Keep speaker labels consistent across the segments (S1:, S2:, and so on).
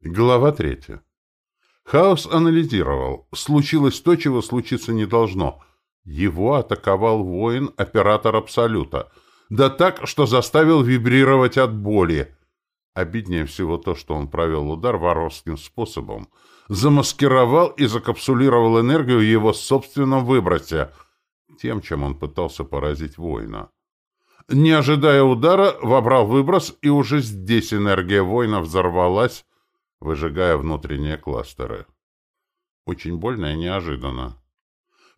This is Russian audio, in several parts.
S1: Глава третья. Хаос анализировал. Случилось то, чего случиться не должно. Его атаковал воин, оператор Абсолюта. Да так, что заставил вибрировать от боли. Обиднее всего то, что он провел удар воровским способом. Замаскировал и закапсулировал энергию в его собственном выбросе. Тем, чем он пытался поразить воина. Не ожидая удара, вобрал выброс, и уже здесь энергия воина взорвалась, выжигая внутренние кластеры. Очень больно и неожиданно.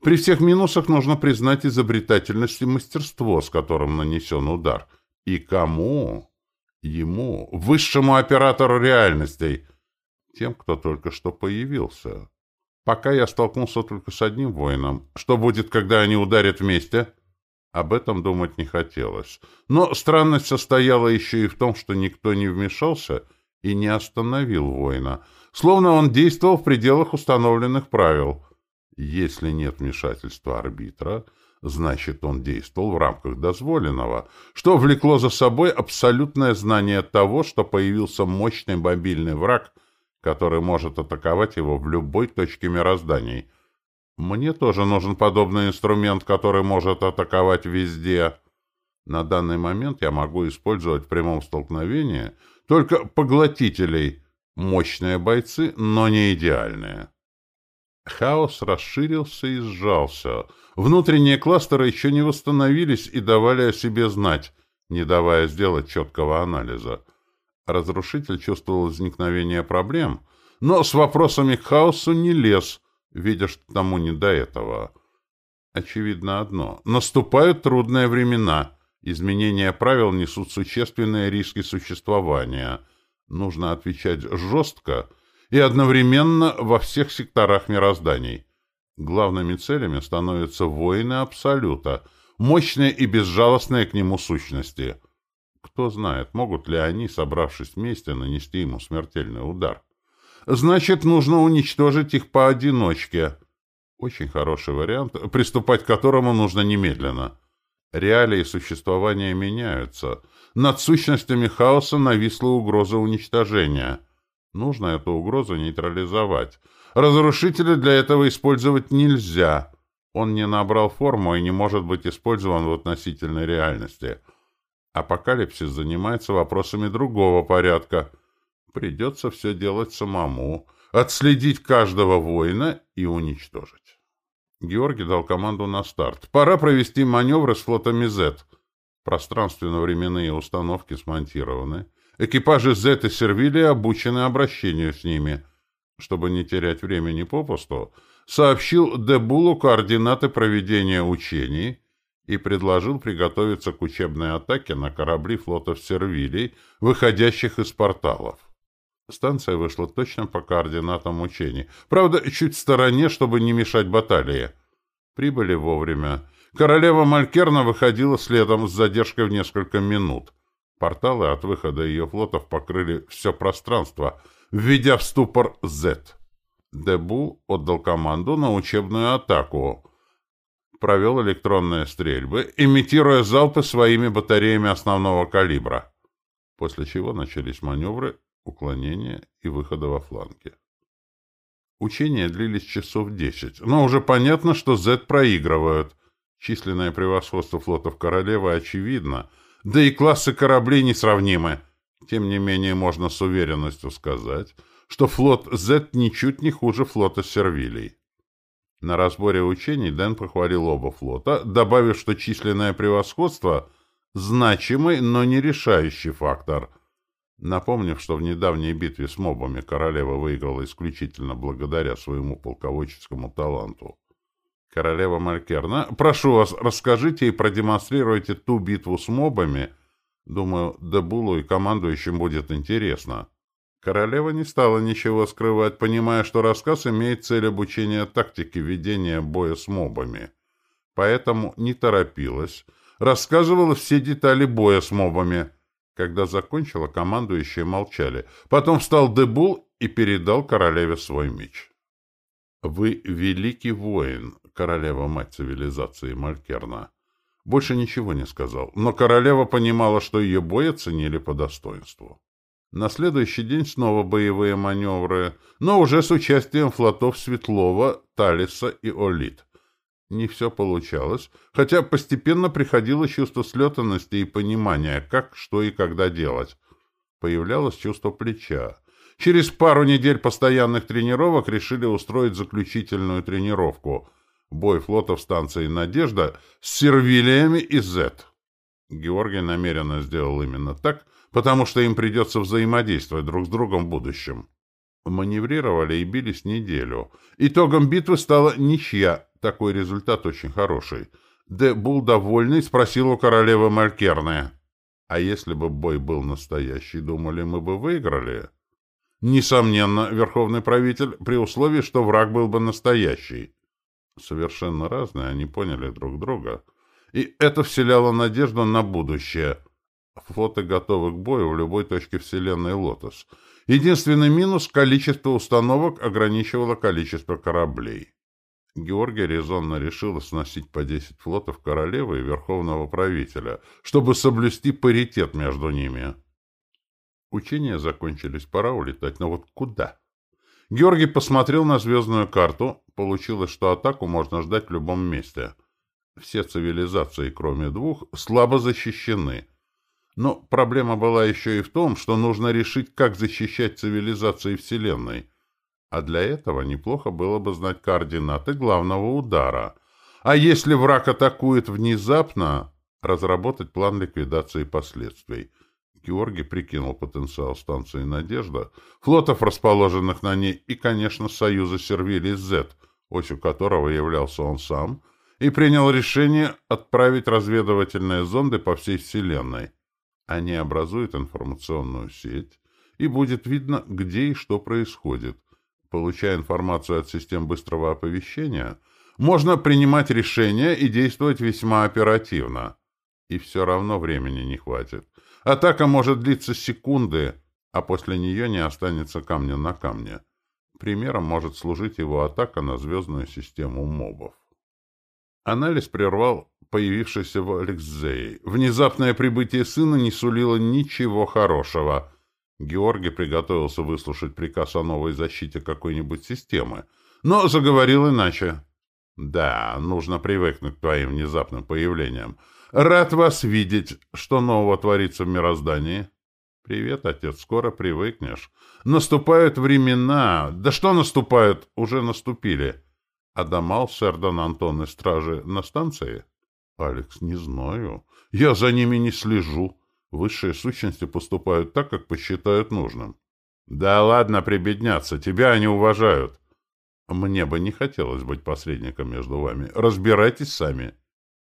S1: При всех минусах нужно признать изобретательность и мастерство, с которым нанесен удар. И кому? Ему, высшему оператору реальностей, тем, кто только что появился. Пока я столкнулся только с одним воином. Что будет, когда они ударят вместе? Об этом думать не хотелось. Но странность состояла еще и в том, что никто не вмешался — и не остановил воина, словно он действовал в пределах установленных правил. Если нет вмешательства арбитра, значит, он действовал в рамках дозволенного, что влекло за собой абсолютное знание того, что появился мощный мобильный враг, который может атаковать его в любой точке мирозданий. Мне тоже нужен подобный инструмент, который может атаковать везде. На данный момент я могу использовать в прямом столкновении — только поглотителей. Мощные бойцы, но не идеальные. Хаос расширился и сжался. Внутренние кластеры еще не восстановились и давали о себе знать, не давая сделать четкого анализа. Разрушитель чувствовал возникновение проблем, но с вопросами к хаосу не лез, видя, что тому не до этого. Очевидно одно — наступают трудные времена — Изменения правил несут существенные риски существования. Нужно отвечать жестко и одновременно во всех секторах мирозданий. Главными целями становятся воины Абсолюта, мощные и безжалостные к нему сущности. Кто знает, могут ли они, собравшись вместе, нанести ему смертельный удар. Значит, нужно уничтожить их поодиночке. Очень хороший вариант, приступать к которому нужно немедленно. Реалии существования меняются. Над сущностями хаоса нависла угроза уничтожения. Нужно эту угрозу нейтрализовать. Разрушителя для этого использовать нельзя. Он не набрал форму и не может быть использован в относительной реальности. Апокалипсис занимается вопросами другого порядка. Придется все делать самому, отследить каждого воина и уничтожить. Георгий дал команду на старт. Пора провести маневры с флотами Z. Пространственно-временные установки смонтированы. Экипажи Z и Сервилии обучены обращению с ними. Чтобы не терять времени попусту, сообщил Дебулу координаты проведения учений и предложил приготовиться к учебной атаке на корабли флотов Сервилий, выходящих из порталов. Станция вышла точно по координатам учений. Правда, чуть в стороне, чтобы не мешать баталии. Прибыли вовремя. Королева Малькерна выходила следом с задержкой в несколько минут. Порталы от выхода ее флотов покрыли все пространство, введя в ступор Z. Дебу отдал команду на учебную атаку. Провел электронные стрельбы, имитируя залпы своими батареями основного калибра. После чего начались маневры уклонения и выхода во фланге. Учения длились часов десять, но уже понятно, что Z проигрывают. Численное превосходство флотов королевы очевидно, да и классы кораблей несравнимы. Тем не менее, можно с уверенностью сказать, что флот Z ничуть не хуже флота Сервилий. На разборе учений Дэн похвалил оба флота, добавив, что численное превосходство – значимый, но не решающий фактор – Напомнив, что в недавней битве с мобами королева выиграла исключительно благодаря своему полководческому таланту. Королева Малькерна, прошу вас, расскажите и продемонстрируйте ту битву с мобами. Думаю, Дебулу и командующим будет интересно. Королева не стала ничего скрывать, понимая, что рассказ имеет цель обучения тактике ведения боя с мобами. Поэтому не торопилась, рассказывала все детали боя с мобами – когда закончила, командующие молчали. Потом встал Дебул и передал королеве свой меч. «Вы великий воин, королева-мать цивилизации Малькерна». Больше ничего не сказал, но королева понимала, что ее бой оценили по достоинству. На следующий день снова боевые маневры, но уже с участием флотов Светлова, Талиса и Олит. Не все получалось, хотя постепенно приходило чувство слетанности и понимания, как, что и когда делать. Появлялось чувство плеча. Через пару недель постоянных тренировок решили устроить заключительную тренировку. Бой флотов станции «Надежда» с сервилиями и «З». Георгий намеренно сделал именно так, потому что им придется взаимодействовать друг с другом в будущем. Маневрировали и бились неделю. Итогом битвы стала ничья, такой результат очень хороший. Де был довольный, спросил у королевы Малькерны. А если бы бой был настоящий, думали, мы бы выиграли? Несомненно, верховный правитель, при условии, что враг был бы настоящий. Совершенно разные, они поняли друг друга. И это вселяло надежду на будущее. Флоты готовы к бою в любой точке Вселенной «Лотос». Единственный минус — количество установок ограничивало количество кораблей. Георгий резонно решил сносить по 10 флотов королевы и верховного правителя, чтобы соблюсти паритет между ними. Учения закончились, пора улетать, но вот куда? Георгий посмотрел на звездную карту. Получилось, что атаку можно ждать в любом месте. Все цивилизации, кроме двух, слабо защищены. Но проблема была еще и в том, что нужно решить, как защищать цивилизации Вселенной. А для этого неплохо было бы знать координаты главного удара. А если враг атакует внезапно, разработать план ликвидации последствий. Георгий прикинул потенциал станции «Надежда», флотов, расположенных на ней, и, конечно, союза Сервилий Z, осью которого являлся он сам, и принял решение отправить разведывательные зонды по всей Вселенной. Они образуют информационную сеть, и будет видно, где и что происходит – Получая информацию от систем быстрого оповещения, можно принимать решения и действовать весьма оперативно. И все равно времени не хватит. Атака может длиться секунды, а после нее не останется камня на камне. Примером может служить его атака на звездную систему мобов. Анализ прервал появившийся в Алексее. Внезапное прибытие сына не сулило ничего хорошего — Георгий приготовился выслушать приказ о новой защите какой-нибудь системы, но заговорил иначе. «Да, нужно привыкнуть к твоим внезапным появлениям. Рад вас видеть. Что нового творится в мироздании?» «Привет, отец, скоро привыкнешь. Наступают времена. Да что наступают? Уже наступили. Адамал, Сердан, Антон и стражи на станции?» «Алекс, не знаю. Я за ними не слежу. Высшие сущности поступают так, как посчитают нужным. Да ладно прибедняться, тебя они уважают. Мне бы не хотелось быть посредником между вами. Разбирайтесь сами.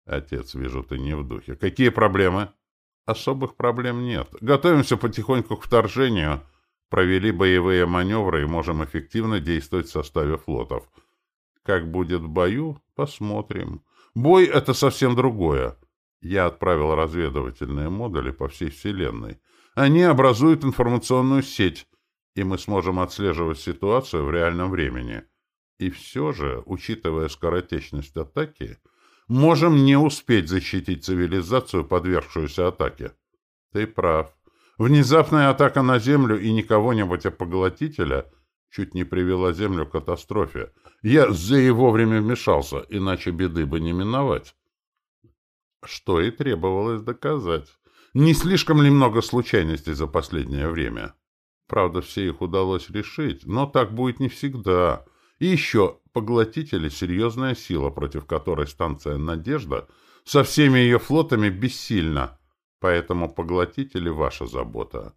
S1: Отец, вижу, ты не в духе. Какие проблемы? Особых проблем нет. Готовимся потихоньку к вторжению. Провели боевые маневры и можем эффективно действовать в составе флотов. Как будет в бою, посмотрим. Бой — это совсем другое. Я отправил разведывательные модули по всей Вселенной. Они образуют информационную сеть, и мы сможем отслеживать ситуацию в реальном времени. И все же, учитывая скоротечность атаки, можем не успеть защитить цивилизацию, подвергшуюся атаке. Ты прав. Внезапная атака на Землю и не кого-нибудь, а поглотителя чуть не привела Землю к катастрофе. Я за его время вмешался, иначе беды бы не миновать. Что и требовалось доказать. Не слишком ли много случайностей за последнее время? Правда, все их удалось решить, но так будет не всегда. И еще, поглотители — серьезная сила, против которой станция «Надежда» со всеми ее флотами бессильна. Поэтому поглотители — ваша забота.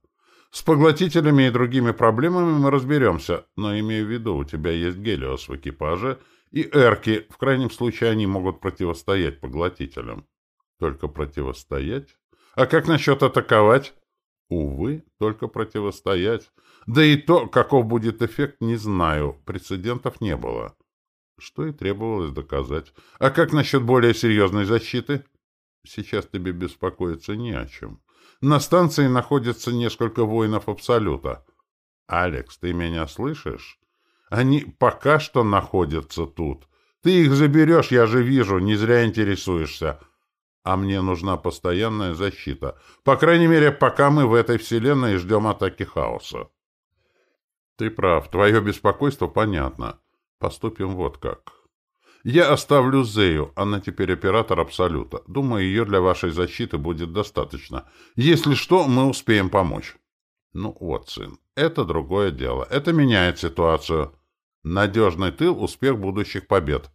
S1: С поглотителями и другими проблемами мы разберемся, но имею в виду, у тебя есть Гелиос в экипаже и Эрки, в крайнем случае они могут противостоять поглотителям. Только противостоять? А как насчет атаковать? Увы, только противостоять. Да и то, каков будет эффект, не знаю. Прецедентов не было. Что и требовалось доказать. А как насчет более серьезной защиты? Сейчас тебе беспокоиться не о чем. На станции находится несколько воинов Абсолюта. Алекс, ты меня слышишь? Они пока что находятся тут. Ты их заберешь, я же вижу, не зря интересуешься. А мне нужна постоянная защита. По крайней мере, пока мы в этой вселенной ждем атаки хаоса. Ты прав, твое беспокойство понятно. Поступим вот как. Я оставлю Зею, она теперь оператор Абсолюта. Думаю, ее для вашей защиты будет достаточно. Если что, мы успеем помочь. Ну вот, сын, это другое дело. Это меняет ситуацию. Надежный тыл — успех будущих побед.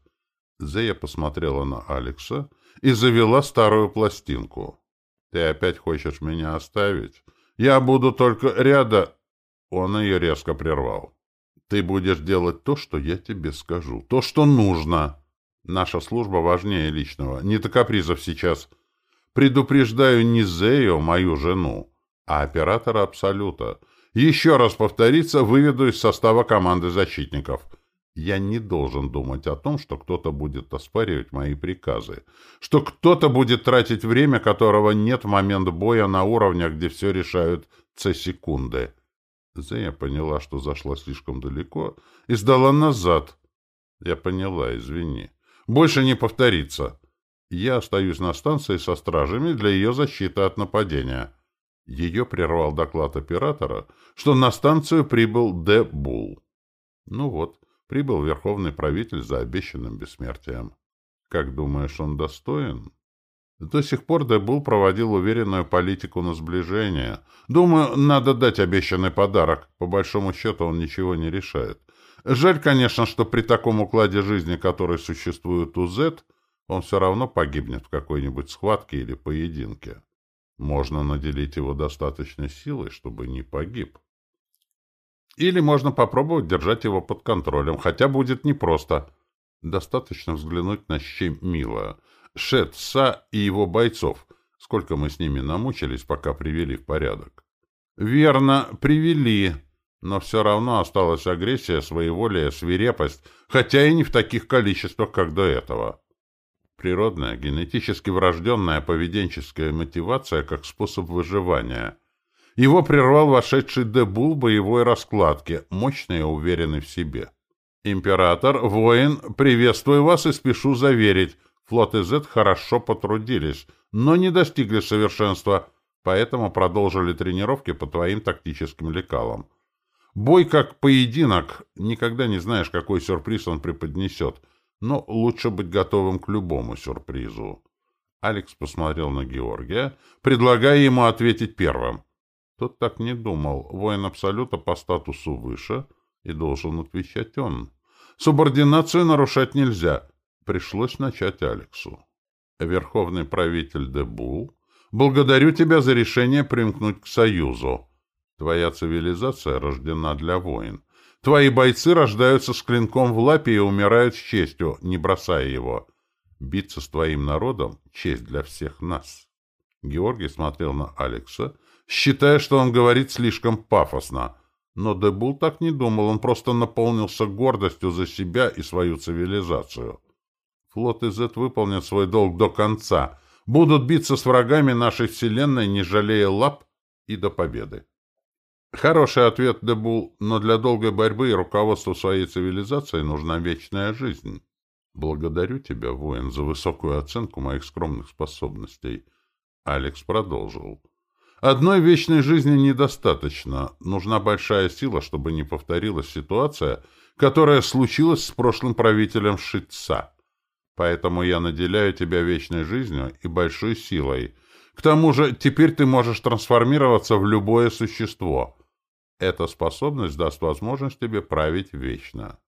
S1: Зея посмотрела на Алекса и завела старую пластинку. «Ты опять хочешь меня оставить? Я буду только ряда...» Он ее резко прервал. «Ты будешь делать то, что я тебе скажу. То, что нужно. Наша служба важнее личного. Не до капризов сейчас. Предупреждаю не Зею, мою жену, а оператора Абсолюта. Еще раз повториться, выведу из состава команды защитников». Я не должен думать о том, что кто-то будет оспаривать мои приказы, что кто-то будет тратить время, которого нет в момент боя на уровнях, где все решают C-секунды. Зея поняла, что зашла слишком далеко, и сдала назад. Я поняла, извини. Больше не повторится. Я остаюсь на станции со стражами для ее защиты от нападения. Ее прервал доклад оператора, что на станцию прибыл Д. Бул. Ну вот прибыл верховный правитель за обещанным бессмертием. Как думаешь, он достоин? До сих пор Дебул проводил уверенную политику на сближение. Думаю, надо дать обещанный подарок. По большому счету он ничего не решает. Жаль, конечно, что при таком укладе жизни, который существует у Z, он все равно погибнет в какой-нибудь схватке или поединке. Можно наделить его достаточной силой, чтобы не погиб. Или можно попробовать держать его под контролем, хотя будет непросто. Достаточно взглянуть на щем Мила, Шет, Са и его бойцов. Сколько мы с ними намучились, пока привели в порядок. Верно, привели. Но все равно осталась агрессия, своеволие, свирепость, хотя и не в таких количествах, как до этого. Природная, генетически врожденная поведенческая мотивация как способ выживания – его прервал вошедший Дебул боевой раскладки, мощный и уверенный в себе. «Император, воин, приветствую вас и спешу заверить, флот Z хорошо потрудились, но не достигли совершенства, поэтому продолжили тренировки по твоим тактическим лекалам. Бой как поединок, никогда не знаешь, какой сюрприз он преподнесет, но лучше быть готовым к любому сюрпризу». Алекс посмотрел на Георгия, предлагая ему ответить первым. Тот так не думал. Воин Абсолюта по статусу выше, и должен отвечать он. Субординацию нарушать нельзя. Пришлось начать Алексу. Верховный правитель Дебул, благодарю тебя за решение примкнуть к Союзу. Твоя цивилизация рождена для войн. Твои бойцы рождаются с клинком в лапе и умирают с честью, не бросая его. Биться с твоим народом — честь для всех нас. Георгий смотрел на Алекса, считая, что он говорит слишком пафосно. Но Дебул так не думал, он просто наполнился гордостью за себя и свою цивилизацию. Флот ИЗ выполнит свой долг до конца, будут биться с врагами нашей Вселенной, не жалея лап, и до победы. Хороший ответ, Дебул, но для долгой борьбы и руководства своей цивилизацией нужна вечная жизнь. Благодарю тебя, воин, за высокую оценку моих скромных способностей. Алекс продолжил. Одной вечной жизни недостаточно. Нужна большая сила, чтобы не повторилась ситуация, которая случилась с прошлым правителем Шитца. Поэтому я наделяю тебя вечной жизнью и большой силой. К тому же теперь ты можешь трансформироваться в любое существо. Эта способность даст возможность тебе править вечно.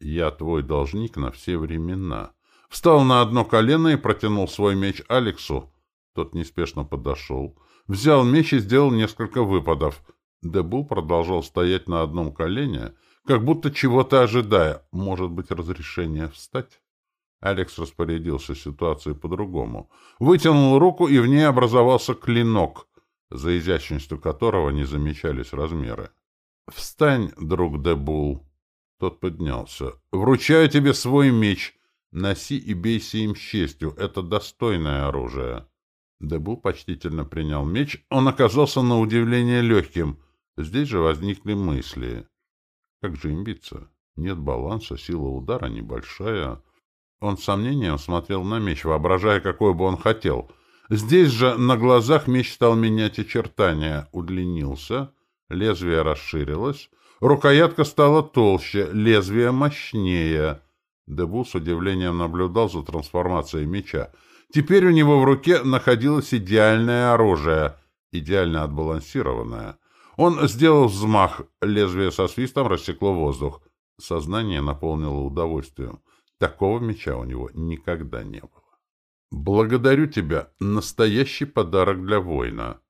S1: Я твой должник на все времена. Встал на одно колено и протянул свой меч Алексу, тот неспешно подошел, взял меч и сделал несколько выпадов. Дебул продолжал стоять на одном колене, как будто чего-то ожидая, может быть, разрешения встать. Алекс распорядился ситуацией по-другому. Вытянул руку, и в ней образовался клинок, за изящностью которого не замечались размеры. «Встань, друг Дебул!» Тот поднялся. «Вручаю тебе свой меч. Носи и бейся им с честью. Это достойное оружие». Дебул почтительно принял меч. Он оказался на удивление легким. Здесь же возникли мысли. Как же им биться? Нет баланса, сила удара небольшая. Он с сомнением смотрел на меч, воображая, какой бы он хотел. Здесь же на глазах меч стал менять очертания, удлинился, лезвие расширилось, рукоятка стала толще, лезвие мощнее. Дебу с удивлением наблюдал за трансформацией меча. Теперь у него в руке находилось идеальное оружие, идеально отбалансированное. Он сделал взмах, лезвие со свистом рассекло воздух. Сознание наполнило удовольствием. Такого меча у него никогда не было. «Благодарю тебя. Настоящий подарок для воина».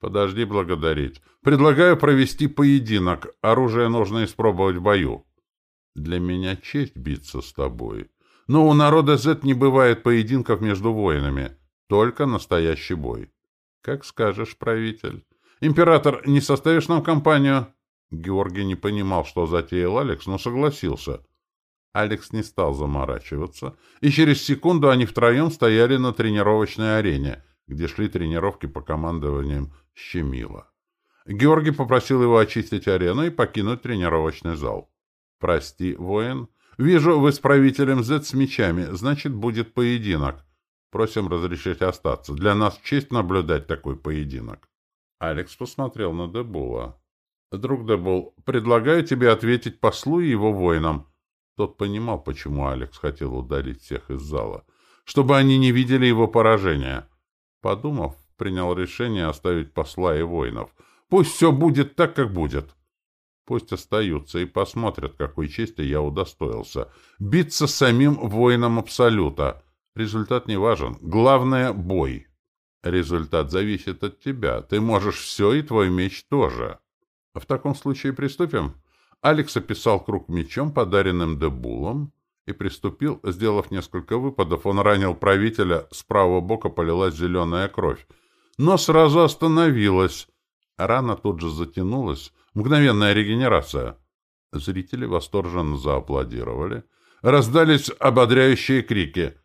S1: «Подожди благодарить. Предлагаю провести поединок. Оружие нужно испробовать в бою». «Для меня честь биться с тобой. Но у народа Z не бывает поединков между воинами. Только настоящий бой». «Как скажешь, правитель». «Император, не составишь нам компанию?» Георгий не понимал, что затеял Алекс, но согласился. Алекс не стал заморачиваться, и через секунду они втроем стояли на тренировочной арене, где шли тренировки по командованиям Щемила. Георгий попросил его очистить арену и покинуть тренировочный зал. «Прости, воин. Вижу, вы с правителем Z с мечами, значит, будет поединок. Просим разрешить остаться. Для нас честь наблюдать такой поединок». Алекс посмотрел на Дебула. «Друг Дебул, предлагаю тебе ответить послу и его воинам». Тот понимал, почему Алекс хотел ударить всех из зала, чтобы они не видели его поражения. Подумав, принял решение оставить посла и воинов. Пусть все будет так, как будет. Пусть остаются и посмотрят, какой чести я удостоился. Биться самим воином Абсолюта. Результат не важен. Главное — бой. Результат зависит от тебя. Ты можешь все, и твой меч тоже. В таком случае приступим. Алекс описал круг мечом, подаренным Дебулом, и приступил, сделав несколько выпадов. Он ранил правителя, с правого бока полилась зеленая кровь. Но сразу остановилась. Рана тут же затянулась. Мгновенная регенерация. Зрители восторженно зааплодировали. Раздались ободряющие крики.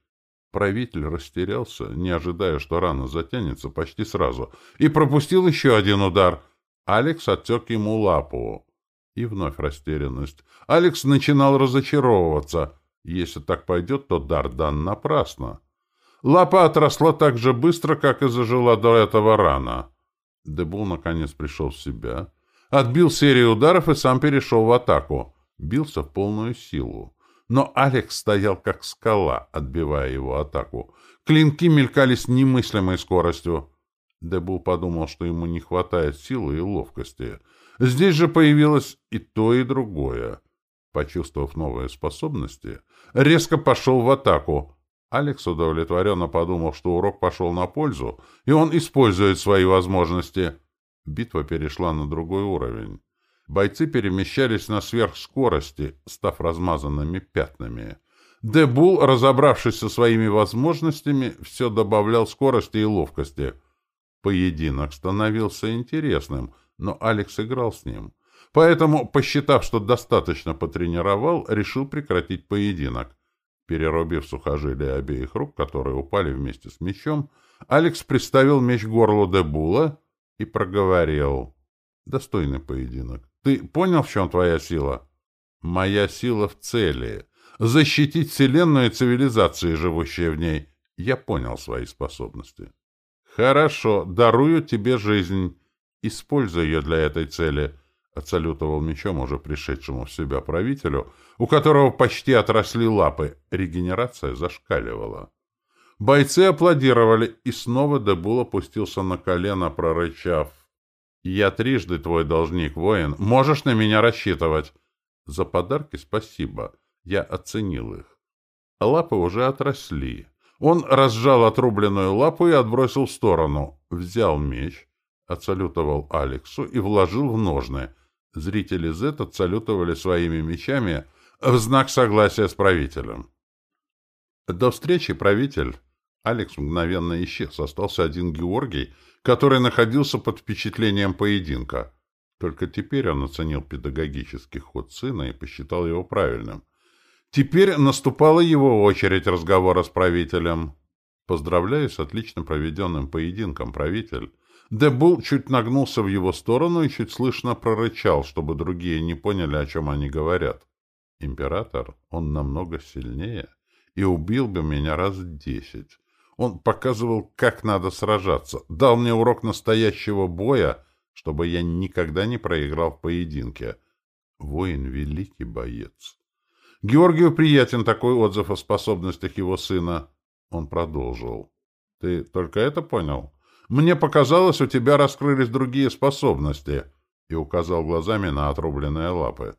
S1: Правитель растерялся, не ожидая, что рана затянется почти сразу, и пропустил еще один удар. Алекс отсек ему лапу. И вновь растерянность. Алекс начинал разочаровываться. Если так пойдет, то дар дан напрасно. Лапа отросла так же быстро, как и зажила до этого рана. Дебул наконец пришел в себя. Отбил серию ударов и сам перешел в атаку. Бился в полную силу. Но Алекс стоял как скала, отбивая его атаку. Клинки мелькали с немыслимой скоростью. Дебул подумал, что ему не хватает силы и ловкости. Здесь же появилось и то, и другое. Почувствовав новые способности, резко пошел в атаку. Алекс удовлетворенно подумал, что урок пошел на пользу, и он использует свои возможности. Битва перешла на другой уровень. Бойцы перемещались на сверхскорости, став размазанными пятнами. Дебул, разобравшись со своими возможностями, все добавлял скорости и ловкости. Поединок становился интересным, но Алекс играл с ним. Поэтому, посчитав, что достаточно потренировал, решил прекратить поединок. Перерубив сухожилия обеих рук, которые упали вместе с мечом, Алекс приставил меч к горлу Дебула и проговорил. «Достойный поединок. Ты понял, в чем твоя сила?» «Моя сила в цели. Защитить Вселенную и цивилизации, живущие в ней. Я понял свои способности». «Хорошо. Дарую тебе жизнь. Используй ее для этой цели отсалютовал мечом уже пришедшему в себя правителю, у которого почти отросли лапы. Регенерация зашкаливала. Бойцы аплодировали, и снова Дебул опустился на колено, прорычав. «Я трижды твой должник, воин. Можешь на меня рассчитывать?» «За подарки спасибо. Я оценил их». Лапы уже отросли. Он разжал отрубленную лапу и отбросил в сторону. Взял меч, отсалютовал Алексу и вложил в ножны. Зрители Z отсалютовали своими мечами в знак согласия с правителем. До встречи, правитель. Алекс мгновенно исчез. Остался один Георгий, который находился под впечатлением поединка. Только теперь он оценил педагогический ход сына и посчитал его правильным. Теперь наступала его очередь разговора с правителем. «Поздравляю с отлично проведенным поединком, правитель. Дебул чуть нагнулся в его сторону и чуть слышно прорычал, чтобы другие не поняли, о чем они говорят. Император, он намного сильнее. и убил бы меня раз десять. Он показывал, как надо сражаться, дал мне урок настоящего боя, чтобы я никогда не проиграл в поединке. Воин — великий боец. Георгию приятен такой отзыв о способностях его сына. Он продолжил. — Ты только это понял? Мне показалось, у тебя раскрылись другие способности. И указал глазами на отрубленные лапы.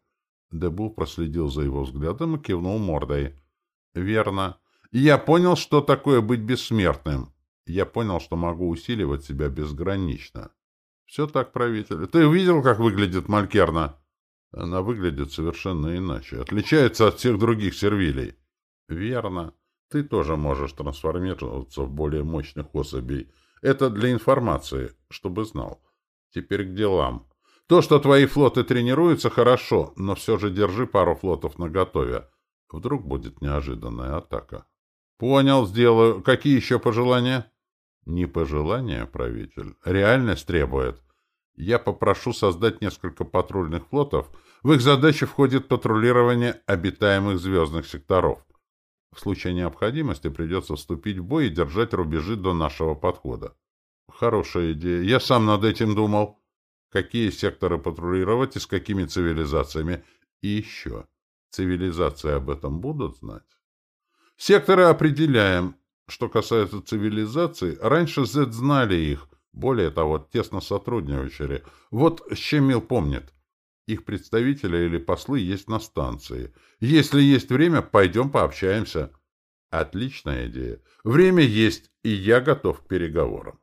S1: Дебул проследил за его взглядом и кивнул мордой. — Верно. Я понял, что такое быть бессмертным. Я понял, что могу усиливать себя безгранично. — Все так, правитель. Ты увидел, как выглядит Малькерна? Она выглядит совершенно иначе. Отличается от всех других сервилей. — Верно. Ты тоже можешь трансформироваться в более мощных особей. Это для информации, чтобы знал. Теперь к делам. То, что твои флоты тренируются, хорошо, но все же держи пару флотов наготове. Вдруг будет неожиданная атака. Понял, сделаю. Какие еще пожелания? Не пожелания, правитель. Реальность требует. Я попрошу создать несколько патрульных флотов. В их задачи входит патрулирование обитаемых звездных секторов. В случае необходимости придется вступить в бой и держать рубежи до нашего подхода. Хорошая идея. Я сам над этим думал. Какие секторы патрулировать и с какими цивилизациями? И еще. Цивилизации об этом будут знать? Секторы определяем. Что касается цивилизаций, раньше Z знали их, более того, тесно сотрудничали. Вот Щемил помнит. Их представители или послы есть на станции. Если есть время, пойдем пообщаемся. Отличная идея. Время есть, и я готов к переговорам.